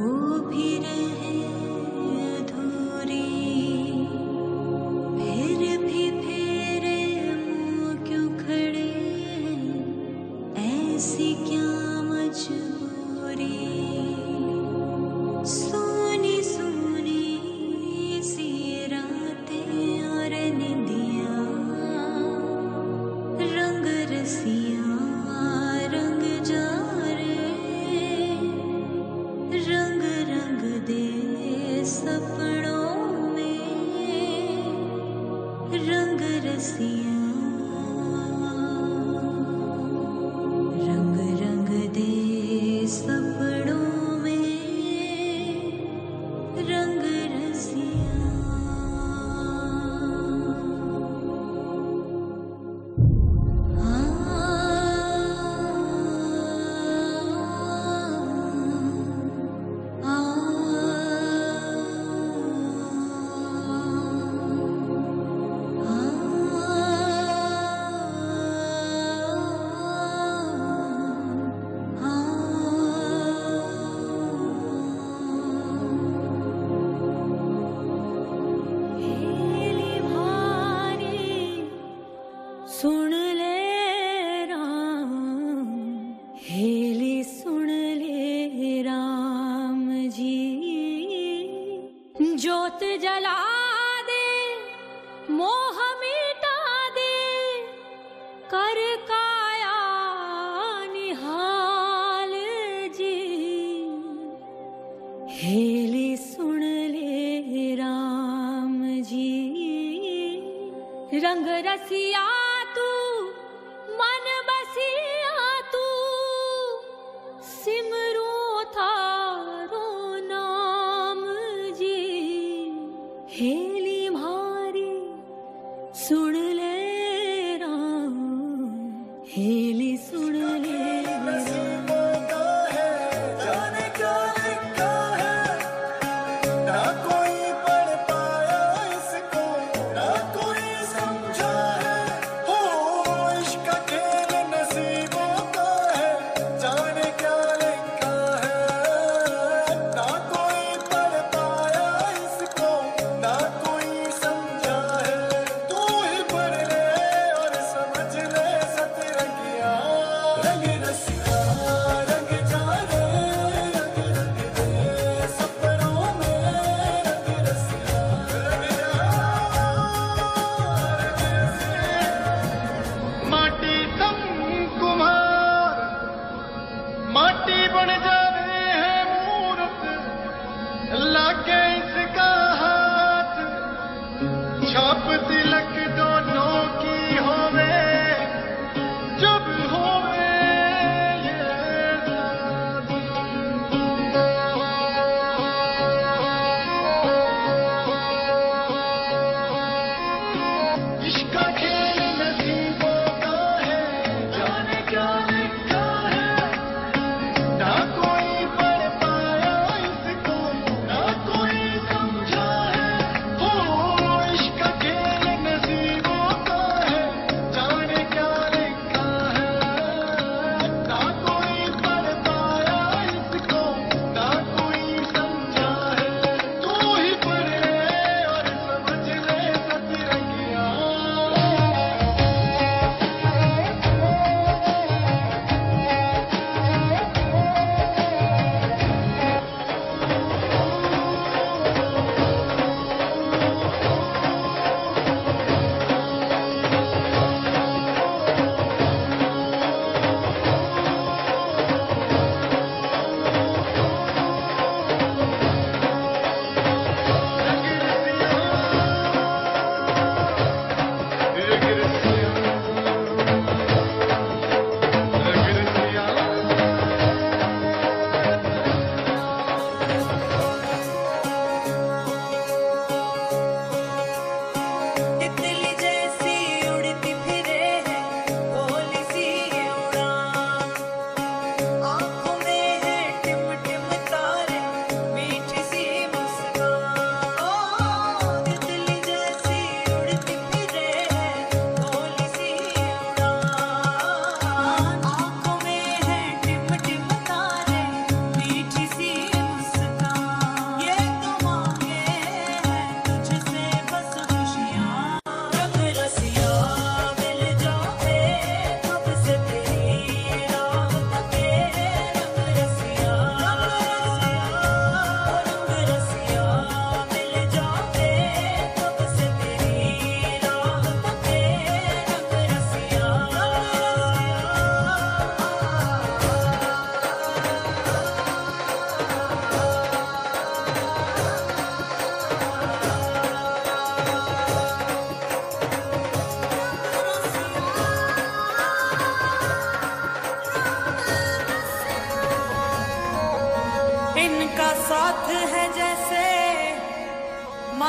고피를 해 सुन ले राम, हेली सुन ले राम जी। ज्योत जला दे, मोह मिटा दे, कर काया निहाल जी। हेली सुन ले राम जी, रंग रसिया ी भारी सु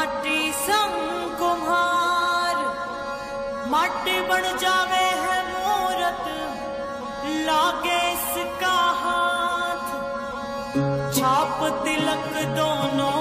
माटी संग कुम्हार माटी बन जावे है मूरत लागे इसका हाथ। छाप तिलक दोनों